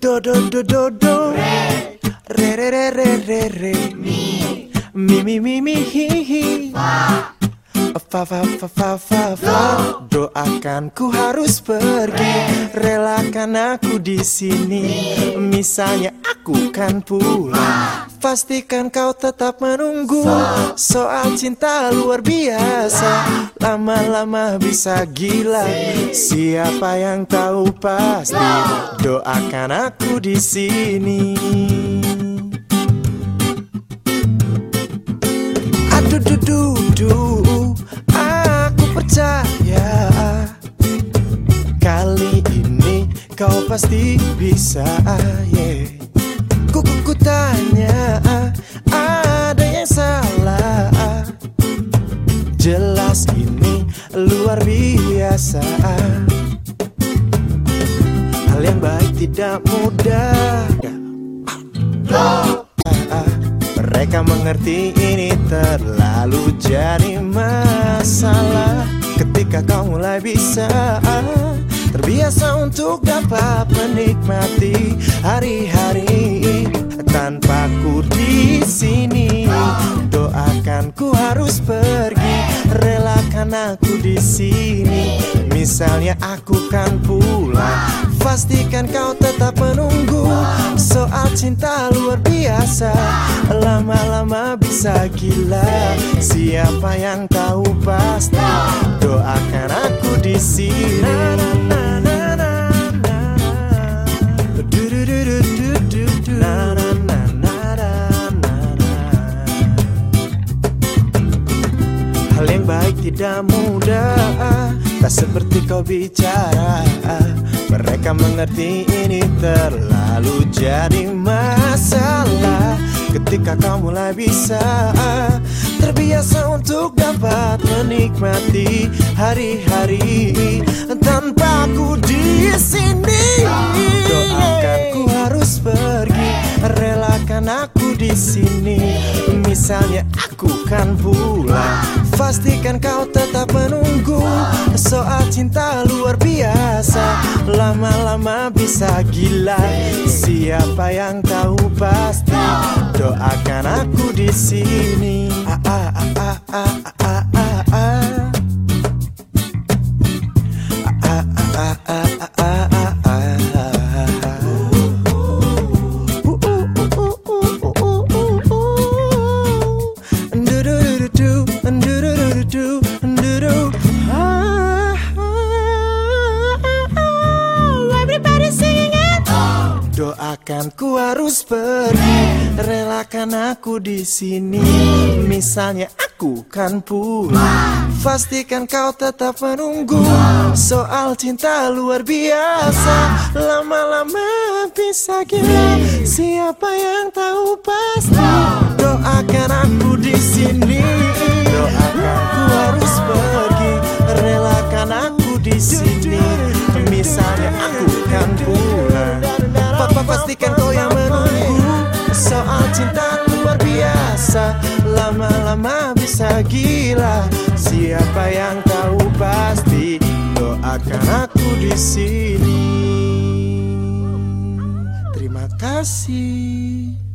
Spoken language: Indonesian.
Do do do do do. Re Re re re re re. Mi Mi mi mi hi hi. Fa Fa fa fa fa fa fa. Doakan ku harus pergi. Relakan aku di sini. Misalnya aku kan pulang Pastikan kau tetap menunggu. Soal cinta luar biasa Lama-lama bisa gila. Siapa yang tahu pasti Doakan aku di sini. Aduh duh duh duh Aku percaya. Kali ini kau pasti bisa yeah. Ku tanya Jelas ini luar biasa. Hal yang baik tidak mudah. Mereka mengerti ini terlalu jadi masalah. Ketika kau mulai bisa Terbiasa untuk dapat menikmati hari-hari Tanpa ku di sini. Doakan ku harus pergi aku di sini. Misalnya aku kan pulang Pastikan kau tetap menunggu. Soal cinta luar biasa Lama-lama bisa gila. Siapa yang tahu pasti Doakan aku di sini yang baik tidak mudah Tak seperti kau bicara. Mereka mengerti ini terlalu jadi masalah. Ketika kau mulai bisa Terbiasa untuk dapat menikmati hari-hari. Tanpa aku di sini Doakan ku harus pergi. Relakan aku di sini. Misalnya aku kan pulang Pastikan kau tetap menunggu. Soal cinta luar biasa Lama-lama bisa gila. Siapa yang tahu pasti Doakan aku di sini. Ah, ah, ah, ah, ah, ah. ah, ah. Everybody singing it. Doakan ku harus pergi, relakan aku di sini. Misalnya aku kan pulang, pastikan kau tetap menunggu. Soal cinta luar biasa, lama-lama bisa gila. Siapa yang tahu pasti? Bisa gila. Siapa yang tahu pasti Doakan aku di sini. Terima kasih